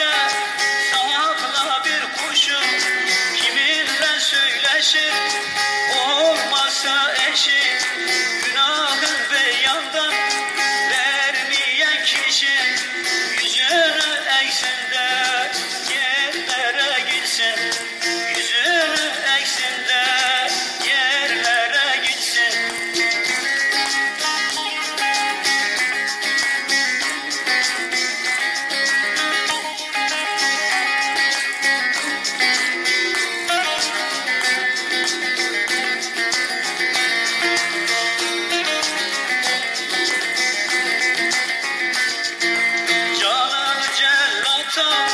Yeah. Teslim